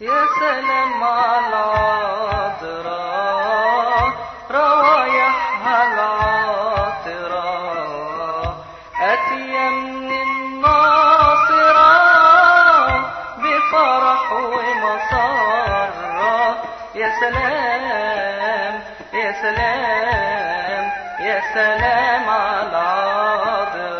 يا سلام على روايحها العاطرة من الناصرة بفرح يا سلام يا سلام يا سلام على عذرا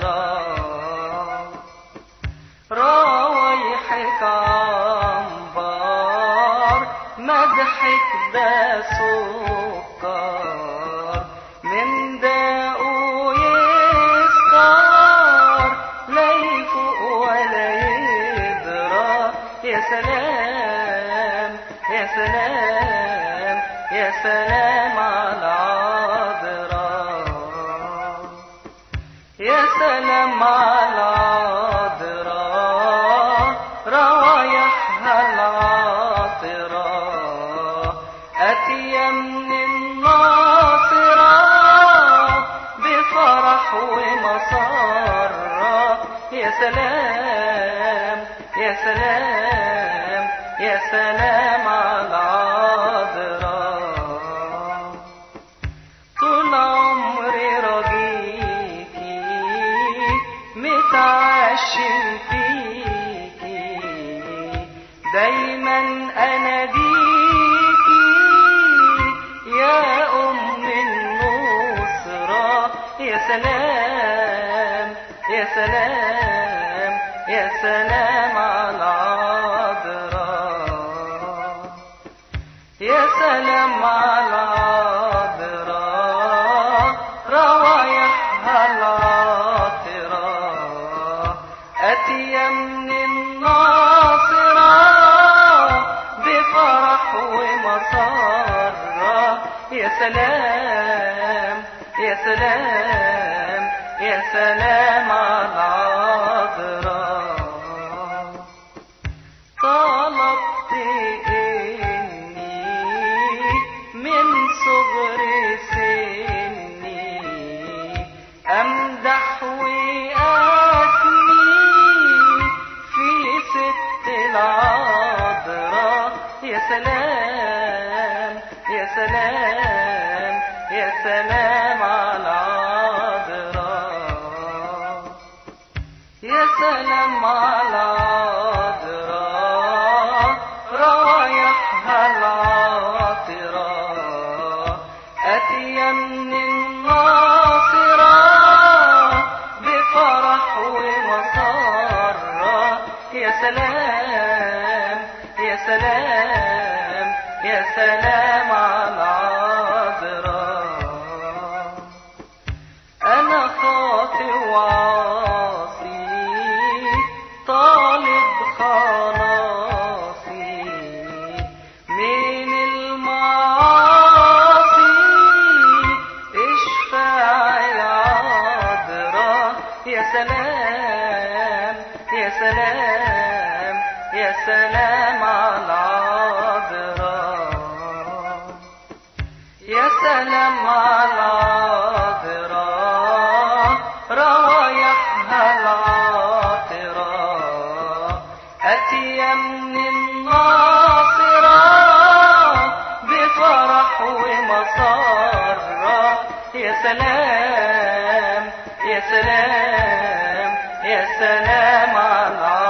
مدحك ده سكر. من داقه يسكر لا يفوق ولا يدرى. يا سلام يا سلام يا سلام على عذراء يا سلام على عذراء أتيا من الناصرة بفرح ومسرة. يا سلام يا سلام يا سلام على عذراء طول عمري رجيكي متعشم فيكي. دايما اناديكي سلام يا سلام يا سلام على عذراء يا سلام على عذراء روايحها العاطرة أتيا من الناصرة بفرح ومسرة يا سلام يا سلام. يا سلام على عذراء طلبت إني من صغر سني أمدح وأثني في ست العذراء. يا سلام يا سلام يا سلام على يا سلام يا سلام على سلام يا سلام على عذراء يا سلام على عذراء روايحها العاطرة أتيا من الناصرة بفرح ومسرة يا سلام يا سلام. يا سلام على